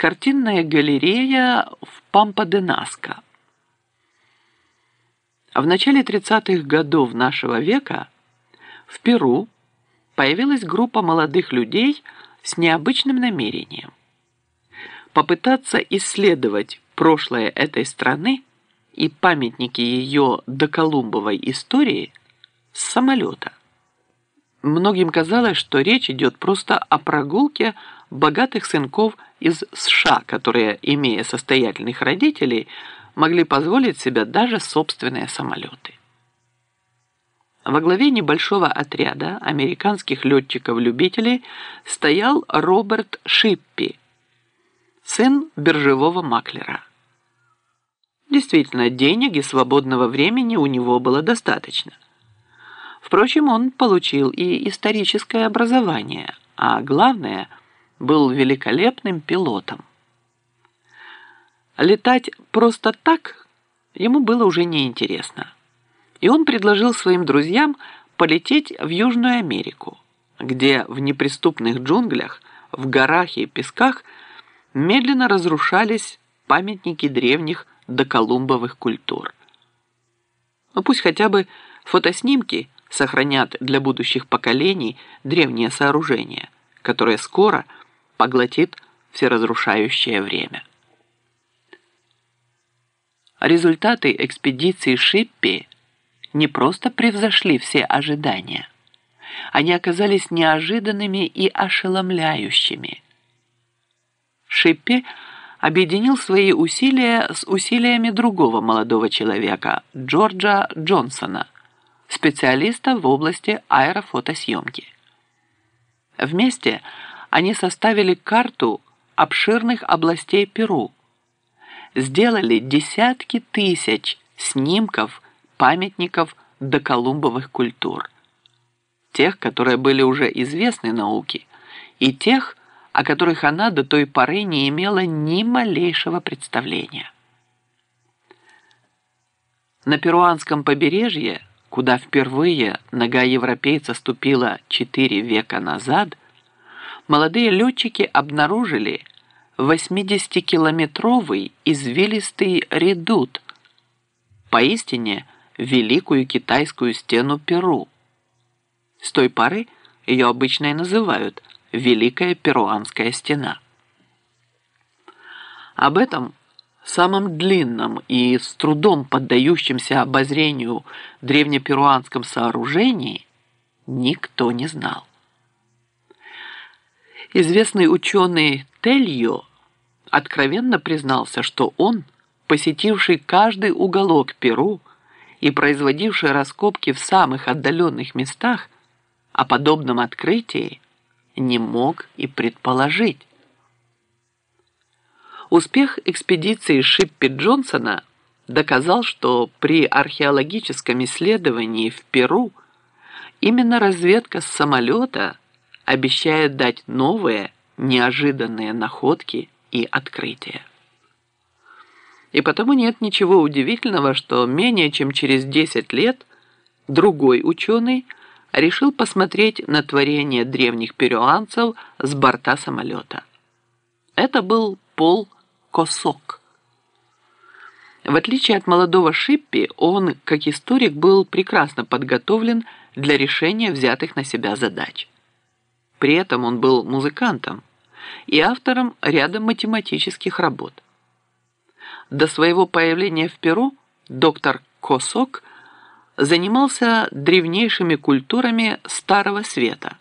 Картинная галерея в Пампа-де-Наско. В начале 30-х годов нашего века в Перу появилась группа молодых людей с необычным намерением попытаться исследовать прошлое этой страны и памятники ее доколумбовой истории с самолета. Многим казалось, что речь идет просто о прогулке богатых сынков из США, которые, имея состоятельных родителей, могли позволить себе даже собственные самолеты. Во главе небольшого отряда американских летчиков-любителей стоял Роберт Шиппи, сын биржевого маклера. Действительно, денег и свободного времени у него было достаточно. Впрочем, он получил и историческое образование, а главное, был великолепным пилотом. Летать просто так ему было уже неинтересно. И он предложил своим друзьям полететь в Южную Америку, где в неприступных джунглях, в горах и песках медленно разрушались памятники древних доколумбовых культур. Но пусть хотя бы фотоснимки сохранят для будущих поколений древние сооружения, которое скоро поглотит всеразрушающее время. Результаты экспедиции Шиппи не просто превзошли все ожидания. Они оказались неожиданными и ошеломляющими. Шиппи объединил свои усилия с усилиями другого молодого человека, Джорджа Джонсона, специалиста в области аэрофотосъемки. Вместе они составили карту обширных областей Перу, сделали десятки тысяч снимков памятников доколумбовых культур, тех, которые были уже известны науке, и тех, о которых она до той поры не имела ни малейшего представления. На перуанском побережье, куда впервые нога европейца ступила четыре века назад, молодые летчики обнаружили 80-километровый извилистый редут, поистине великую китайскую стену Перу. С той поры ее обычно и называют Великая Перуанская стена. Об этом самом длинном и с трудом поддающемся обозрению древнеперуанском сооружении никто не знал. Известный ученый Тельо откровенно признался, что он, посетивший каждый уголок Перу и производивший раскопки в самых отдаленных местах, о подобном открытии не мог и предположить. Успех экспедиции Шиппи Джонсона доказал, что при археологическом исследовании в Перу именно разведка с самолета обещает дать новые, неожиданные находки и открытия. И потому нет ничего удивительного, что менее чем через 10 лет другой ученый – решил посмотреть на творение древних перуанцев с борта самолета. Это был Пол Косок. В отличие от молодого Шиппи, он, как историк, был прекрасно подготовлен для решения взятых на себя задач. При этом он был музыкантом и автором ряда математических работ. До своего появления в Перу доктор Косок – занимался древнейшими культурами Старого Света.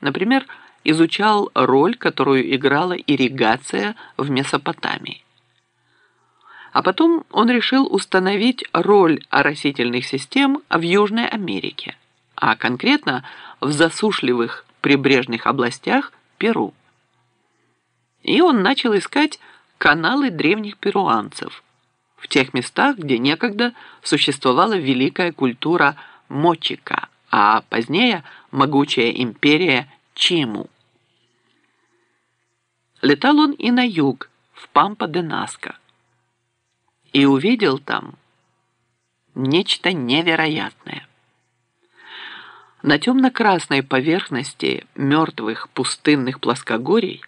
Например, изучал роль, которую играла ирригация в Месопотамии. А потом он решил установить роль оросительных систем в Южной Америке, а конкретно в засушливых прибрежных областях Перу. И он начал искать каналы древних перуанцев – в тех местах, где некогда существовала великая культура Мочика, а позднее могучая империя Чиму. Летал он и на юг, в Пампа-де-Наско, и увидел там нечто невероятное. На темно-красной поверхности мертвых пустынных плоскогорий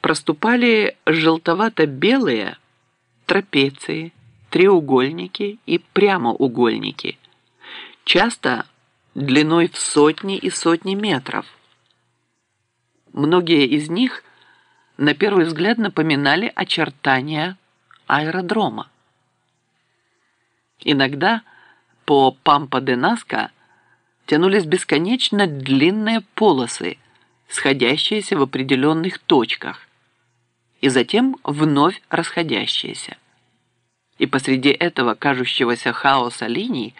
проступали желтовато-белые трапеции, треугольники и прямоугольники, часто длиной в сотни и сотни метров. Многие из них на первый взгляд напоминали очертания аэродрома. Иногда по Пампа-де-Наска тянулись бесконечно длинные полосы, сходящиеся в определенных точках, и затем вновь расходящиеся. И посреди этого кажущегося хаоса линий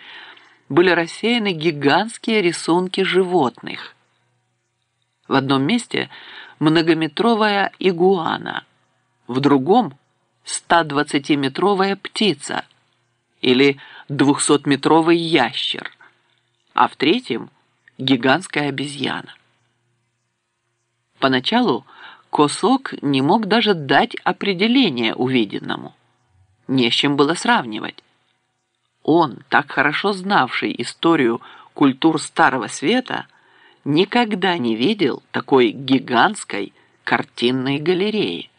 были рассеяны гигантские рисунки животных. В одном месте многометровая игуана, в другом 120-метровая птица или 200-метровый ящер, а в третьем гигантская обезьяна. Поначалу Косок не мог даже дать определение увиденному. Не с чем было сравнивать. Он, так хорошо знавший историю культур Старого Света, никогда не видел такой гигантской картинной галереи.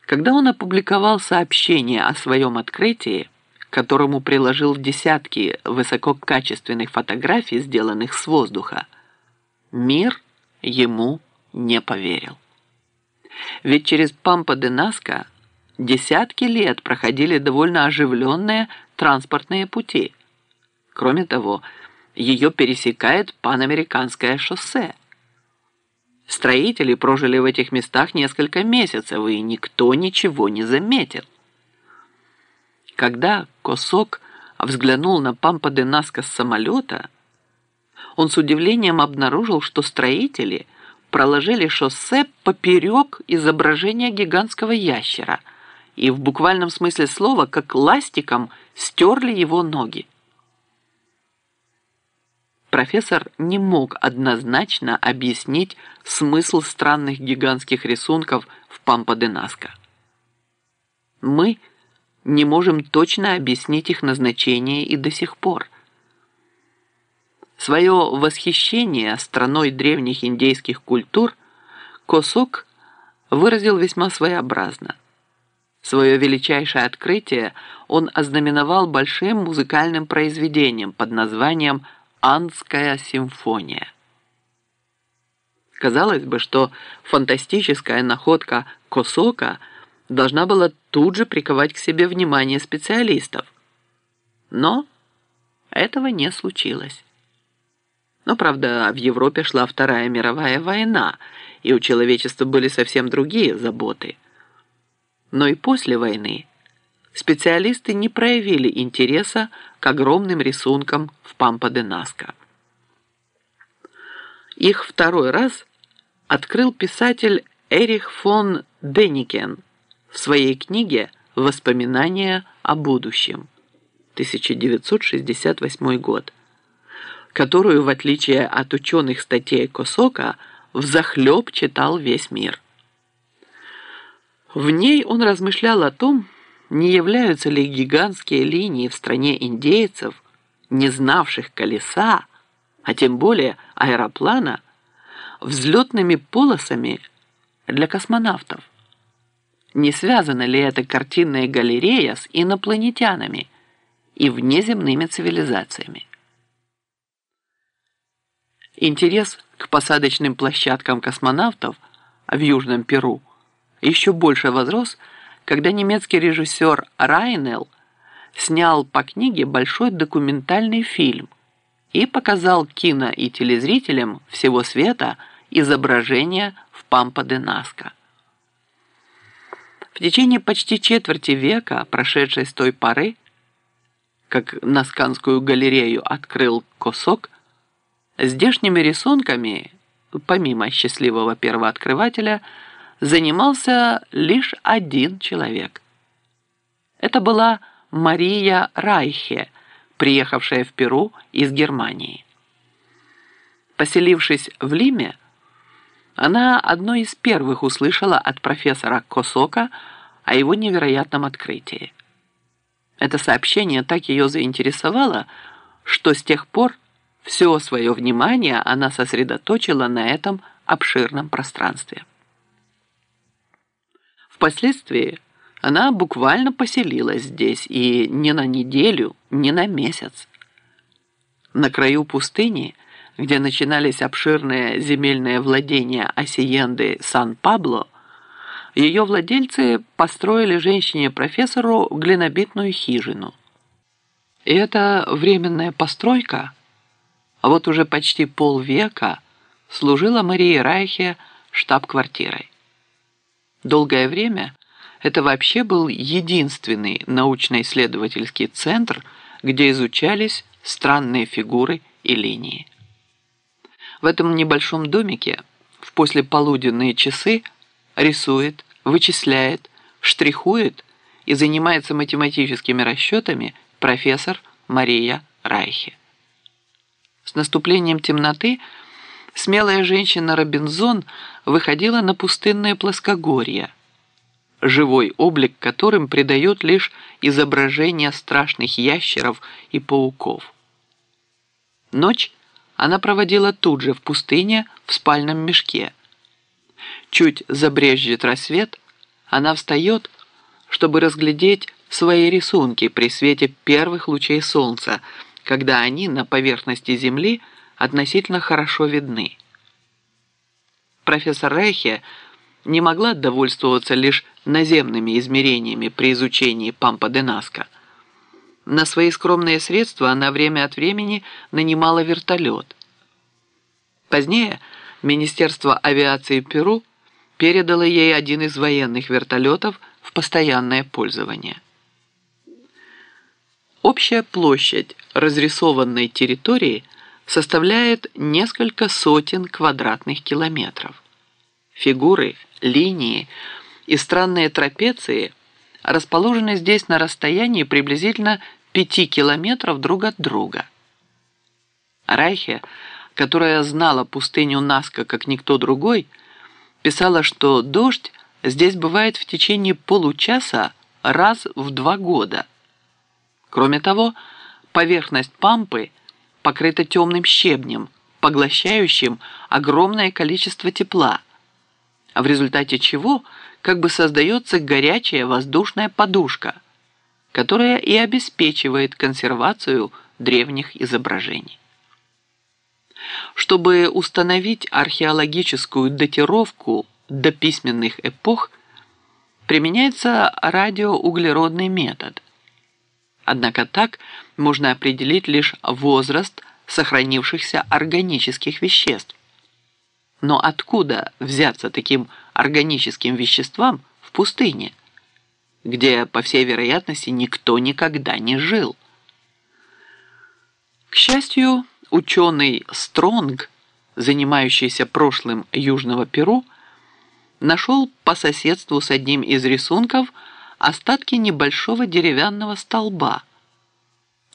Когда он опубликовал сообщение о своем открытии, которому приложил десятки высококачественных фотографий, сделанных с воздуха, мир ему не поверил. Ведь через Пампа-де-Наска десятки лет проходили довольно оживленные транспортные пути. Кроме того, ее пересекает Панамериканское шоссе. Строители прожили в этих местах несколько месяцев, и никто ничего не заметил. Когда Косок взглянул на Пампа-де-Наска с самолета, он с удивлением обнаружил, что строители проложили шоссе поперек изображения гигантского ящера и в буквальном смысле слова, как ластиком, стерли его ноги. Профессор не мог однозначно объяснить смысл странных гигантских рисунков в Пампа-де-Наско. Мы не можем точно объяснить их назначение и до сих пор. Свое восхищение страной древних индейских культур Косок выразил весьма своеобразно. Свое величайшее открытие он ознаменовал большим музыкальным произведением под названием «Андская симфония». Казалось бы, что фантастическая находка Косока должна была тут же приковать к себе внимание специалистов. Но этого не случилось. Но, правда, в Европе шла Вторая мировая война, и у человечества были совсем другие заботы. Но и после войны специалисты не проявили интереса к огромным рисункам в Пампа-де-Наско. Их второй раз открыл писатель Эрих фон Деникен в своей книге «Воспоминания о будущем» 1968 год которую, в отличие от ученых статей Косока, взахлеб читал весь мир. В ней он размышлял о том, не являются ли гигантские линии в стране индейцев, не знавших колеса, а тем более аэроплана, взлетными полосами для космонавтов. Не связана ли эта картинная галерея с инопланетянами и внеземными цивилизациями? Интерес к посадочным площадкам космонавтов в Южном Перу еще больше возрос, когда немецкий режиссер Райнелл снял по книге большой документальный фильм и показал кино и телезрителям всего света изображения в Пампа-де-Наско. В течение почти четверти века, прошедшей с той поры, как Насканскую галерею открыл Косок, Здешними рисунками, помимо счастливого первооткрывателя, занимался лишь один человек. Это была Мария Райхе, приехавшая в Перу из Германии. Поселившись в Лиме, она одной из первых услышала от профессора Косока о его невероятном открытии. Это сообщение так ее заинтересовало, что с тех пор все свое внимание она сосредоточила на этом обширном пространстве. Впоследствии она буквально поселилась здесь и не на неделю, не на месяц. На краю пустыни, где начинались обширные земельные владения Осиенды Сан-Пабло, ее владельцы построили женщине-профессору глинобитную хижину. И эта временная постройка, вот уже почти полвека, служила Марии Райхе штаб-квартирой. Долгое время это вообще был единственный научно-исследовательский центр, где изучались странные фигуры и линии. В этом небольшом домике в послеполуденные часы рисует, вычисляет, штрихует и занимается математическими расчетами профессор Мария Райхе. С наступлением темноты смелая женщина Робинзон выходила на пустынное плоскогорье, живой облик которым придает лишь изображение страшных ящеров и пауков. Ночь она проводила тут же в пустыне в спальном мешке – Чуть забрежет рассвет, она встает, чтобы разглядеть свои рисунки при свете первых лучей солнца, когда они на поверхности Земли относительно хорошо видны. Профессор Рейхе не могла довольствоваться лишь наземными измерениями при изучении Пампа де Наска. На свои скромные средства она время от времени нанимала вертолет. Позднее Министерство авиации Перу передало ей один из военных вертолетов в постоянное пользование. Общая площадь разрисованной территории составляет несколько сотен квадратных километров. Фигуры, линии и странные трапеции расположены здесь на расстоянии приблизительно 5 километров друг от друга. Райхе, которая знала пустыню Наска как никто другой, писала, что дождь здесь бывает в течение получаса раз в два года. Кроме того, поверхность пампы покрыта темным щебнем, поглощающим огромное количество тепла, в результате чего как бы создается горячая воздушная подушка, которая и обеспечивает консервацию древних изображений. Чтобы установить археологическую датировку до письменных эпох, применяется радиоуглеродный метод. Однако так можно определить лишь возраст сохранившихся органических веществ. Но откуда взяться таким органическим веществам в пустыне, где, по всей вероятности, никто никогда не жил? К счастью, Ученый Стронг, занимающийся прошлым Южного Перу, нашел по соседству с одним из рисунков остатки небольшого деревянного столба.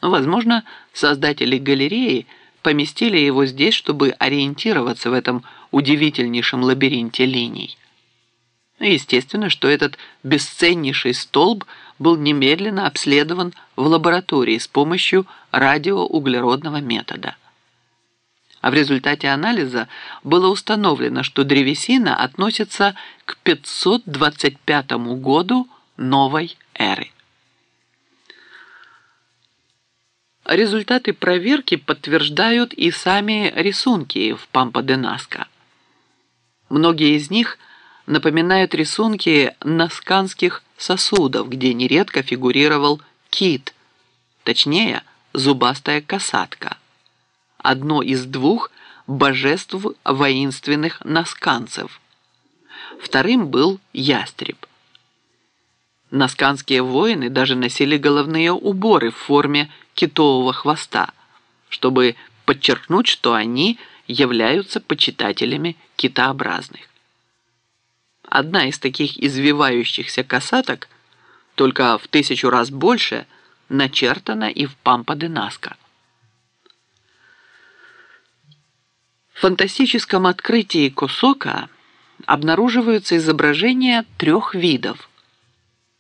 Возможно, создатели галереи поместили его здесь, чтобы ориентироваться в этом удивительнейшем лабиринте линий. Естественно, что этот бесценнейший столб был немедленно обследован в лаборатории с помощью радиоуглеродного метода а в результате анализа было установлено, что древесина относится к 525 году новой эры. Результаты проверки подтверждают и сами рисунки в Пампа-де-Наско. Многие из них напоминают рисунки насканских сосудов, где нередко фигурировал кит, точнее, зубастая касатка одно из двух божеств воинственных насканцев. Вторым был ястреб. Насканские воины даже носили головные уборы в форме китового хвоста, чтобы подчеркнуть, что они являются почитателями китообразных. Одна из таких извивающихся касаток, только в тысячу раз больше, начертана и в Пампа-де-Наско. В фантастическом открытии Косока обнаруживаются изображения трех видов.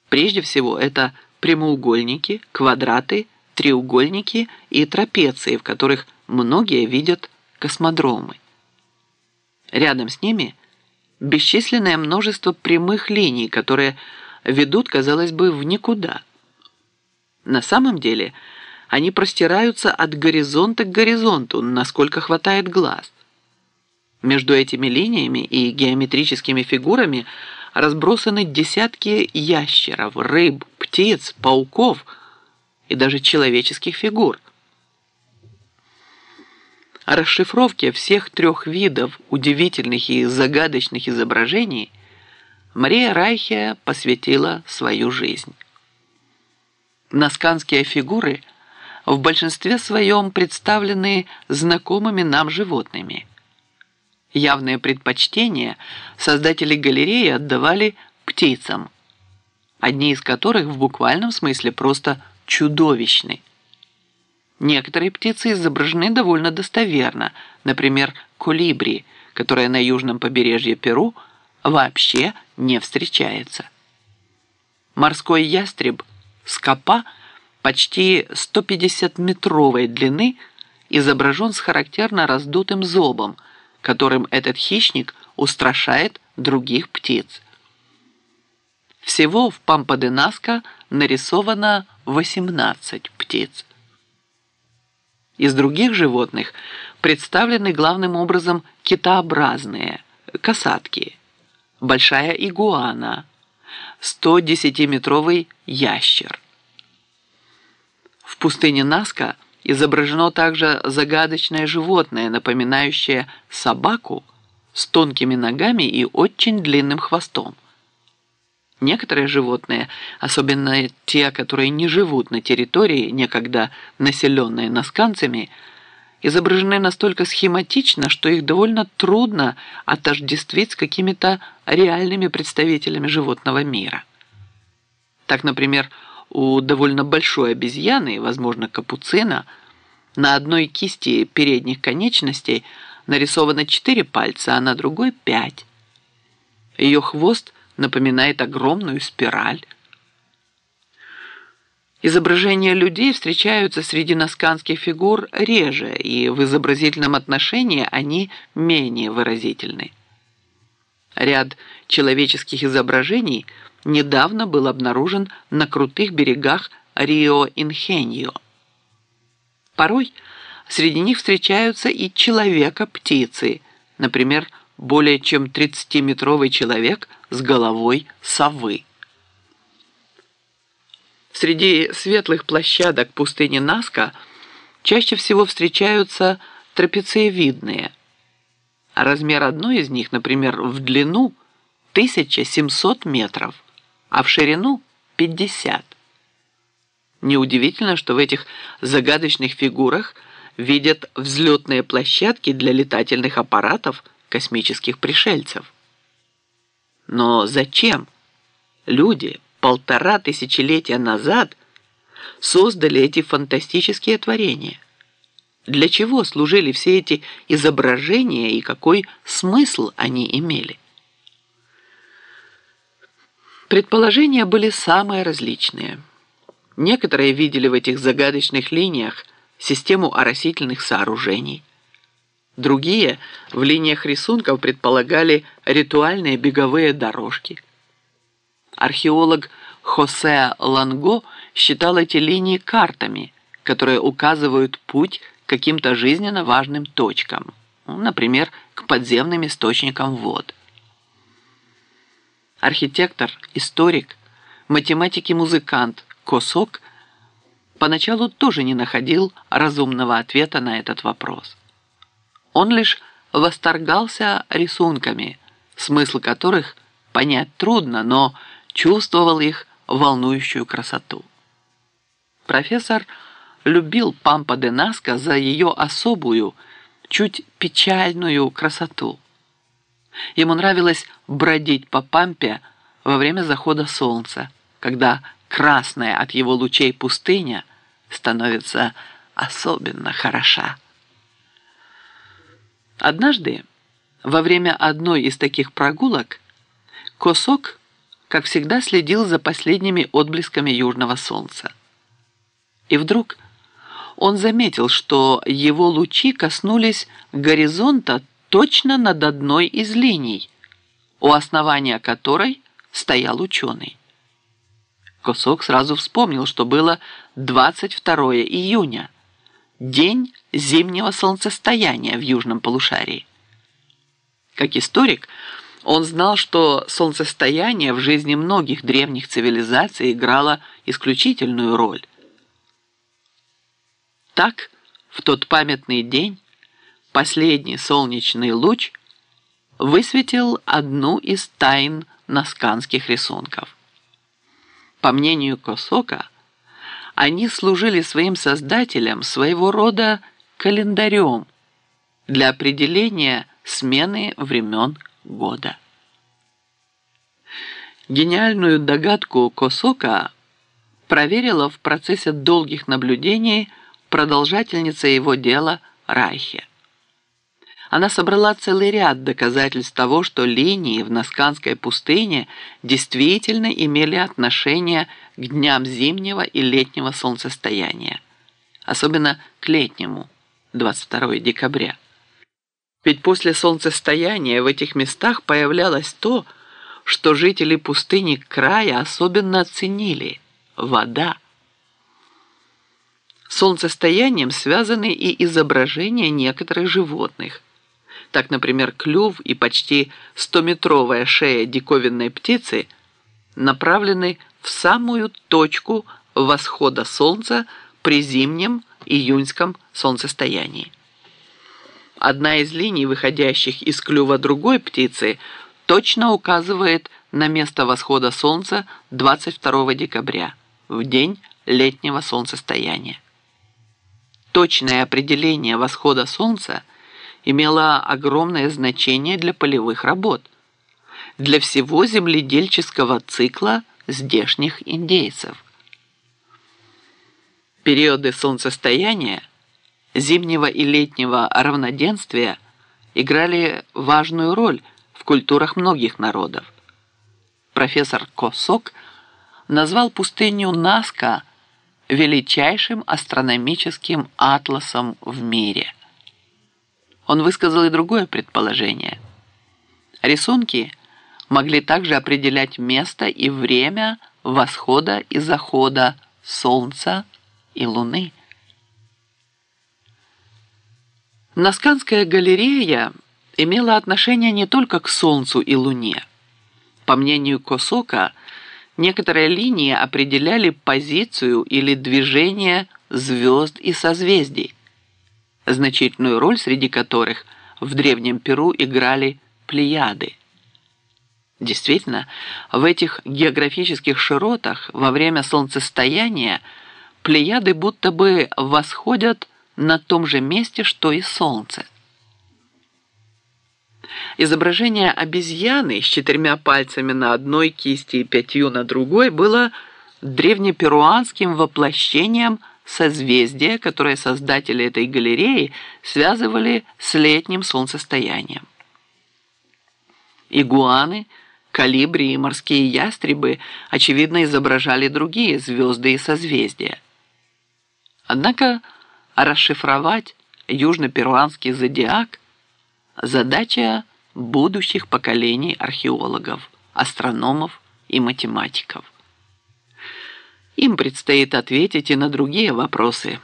Прежде всего, это прямоугольники, квадраты, треугольники и трапеции, в которых многие видят космодромы. Рядом с ними бесчисленное множество прямых линий, которые ведут, казалось бы, в никуда. На самом деле они простираются от горизонта к горизонту, насколько хватает глаз. Между этими линиями и геометрическими фигурами разбросаны десятки ящеров, рыб, птиц, пауков и даже человеческих фигур. О расшифровке всех трех видов удивительных и загадочных изображений Мария Райхе посвятила свою жизнь. Насканские фигуры в большинстве своем представлены знакомыми нам животными. Явное предпочтение создатели галереи отдавали птицам, одни из которых в буквальном смысле просто чудовищны. Некоторые птицы изображены довольно достоверно, например, колибри, которая на южном побережье Перу вообще не встречается. Морской ястреб – скопа почти 150-метровой длины изображен с характерно раздутым зобом, которым этот хищник устрашает других птиц. Всего в Пампа-де-Наско нарисовано 18 птиц. Из других животных представлены главным образом китообразные, касатки, большая игуана, 110-метровый ящер. В пустыне Наска изображено также загадочное животное, напоминающее собаку с тонкими ногами и очень длинным хвостом. Некоторые животные, особенно те, которые не живут на территории, некогда населенной насканцами, изображены настолько схематично, что их довольно трудно отождествить с какими-то реальными представителями животного мира. Так, например, у довольно большой обезьяны, возможно, капуцина, на одной кисти передних конечностей нарисовано четыре пальца, а на другой пять. Ее хвост напоминает огромную спираль. Изображения людей встречаются среди насканских фигур реже, и в изобразительном отношении они менее выразительны. Ряд человеческих изображений недавно был обнаружен на крутых берегах Рио-Инхеньо. Порой среди них встречаются и человека-птицы, например, более чем 30-метровый человек с головой совы. Среди светлых площадок пустыни Наска чаще всего встречаются трапециевидные. Размер одной из них, например, в длину 1700 метров, а в ширину 50. Неудивительно, что в этих загадочных фигурах видят взлетные площадки для летательных аппаратов космических пришельцев. Но зачем люди полтора тысячелетия назад создали эти фантастические творения? Для чего служили все эти изображения и какой смысл они имели? Предположения были самые различные. Некоторые видели в этих загадочных линиях систему оросительных сооружений. Другие в линиях рисунков предполагали ритуальные беговые дорожки – Археолог Хосе Ланго считал эти линии картами, которые указывают путь к каким-то жизненно важным точкам, ну, например, к подземным источникам вод. Архитектор, историк, математик и музыкант Косок поначалу тоже не находил разумного ответа на этот вопрос. Он лишь восторгался рисунками, смысл которых понять трудно, но чувствовал их волнующую красоту. Профессор любил Пампа де Наско за ее особую, чуть печальную красоту. Ему нравилось бродить по Пампе во время захода солнца, когда красная от его лучей пустыня становится особенно хороша. Однажды, во время одной из таких прогулок, Косок как всегда, следил за последними отблесками южного солнца. И вдруг он заметил, что его лучи коснулись горизонта точно над одной из линий, у основания которой стоял ученый. Косок сразу вспомнил, что было 22 июня, день зимнего солнцестояния в южном полушарии. Как историк, он знал, что солнцестояние в жизни многих древних цивилизаций играло исключительную роль. Так, в тот памятный день последний солнечный луч высветил одну из тайн насканских рисунков. По мнению Косока, они служили своим создателям своего рода календарем для определения смены времен года. Гениальную догадку Косока проверила в процессе долгих наблюдений продолжательница его дела Райхе. Она собрала целый ряд доказательств того, что линии в Насканской пустыне действительно имели отношение к дням зимнего и летнего солнцестояния, особенно к летнему, 22 декабря. Ведь после солнцестояния в этих местах появлялось то, что жители пустыни края особенно оценили – вода. Солнцестоянием связаны и изображения некоторых животных – так, например, клюв и почти стометровая шея диковинной птицы направлены в самую точку восхода солнца при зимнем июньском солнцестоянии. Одна из линий, выходящих из клюва другой птицы, точно указывает на место восхода солнца 22 декабря, в день летнего солнцестояния. Точное определение восхода солнца – имела огромное значение для полевых работ, для всего земледельческого цикла здешних индейцев. Периоды солнцестояния, зимнего и летнего равноденствия играли важную роль в культурах многих народов. Профессор Косок назвал пустыню Наска величайшим астрономическим атласом в мире – он высказал и другое предположение. Рисунки могли также определять место и время восхода и захода Солнца и Луны. Насканская галерея имела отношение не только к Солнцу и Луне. По мнению Косока, некоторые линии определяли позицию или движение звезд и созвездий значительную роль среди которых в Древнем Перу играли плеяды. Действительно, в этих географических широтах во время солнцестояния плеяды будто бы восходят на том же месте, что и Солнце. Изображение обезьяны с четырьмя пальцами на одной кисти и пятью на другой было древнеперуанским воплощением созвездия, которые создатели этой галереи связывали с летним солнцестоянием. Игуаны, калибри и морские ястребы, очевидно, изображали другие звезды и созвездия. Однако расшифровать южно-перуанский зодиак – задача будущих поколений археологов, астрономов и математиков. Им предстоит ответить и на другие вопросы.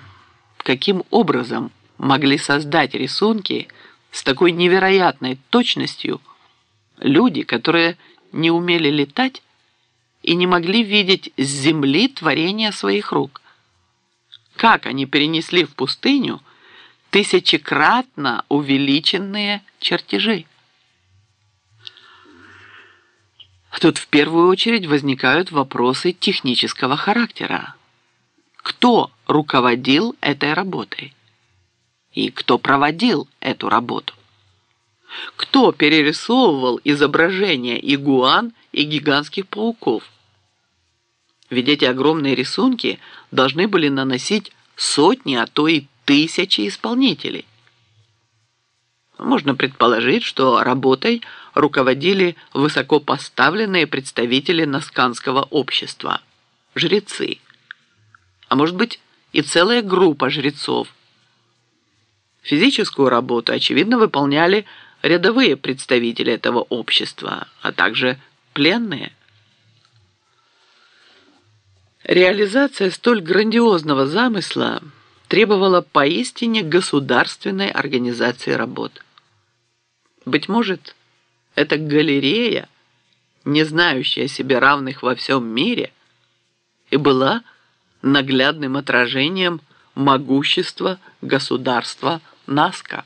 Каким образом могли создать рисунки с такой невероятной точностью люди, которые не умели летать и не могли видеть с земли творения своих рук? Как они перенесли в пустыню тысячекратно увеличенные чертежи? Тут в первую очередь возникают вопросы технического характера. Кто руководил этой работой? И кто проводил эту работу? Кто перерисовывал изображения игуан и гигантских пауков? Ведь эти огромные рисунки должны были наносить сотни, а то и тысячи исполнителей. Можно предположить, что работой руководили высокопоставленные представители насканского общества, жрецы. А может быть и целая группа жрецов. Физическую работу, очевидно, выполняли рядовые представители этого общества, а также пленные. Реализация столь грандиозного замысла требовала поистине государственной организации работ. Быть может, эта галерея, не знающая себе равных во всем мире, и была наглядным отражением могущества государства Наска.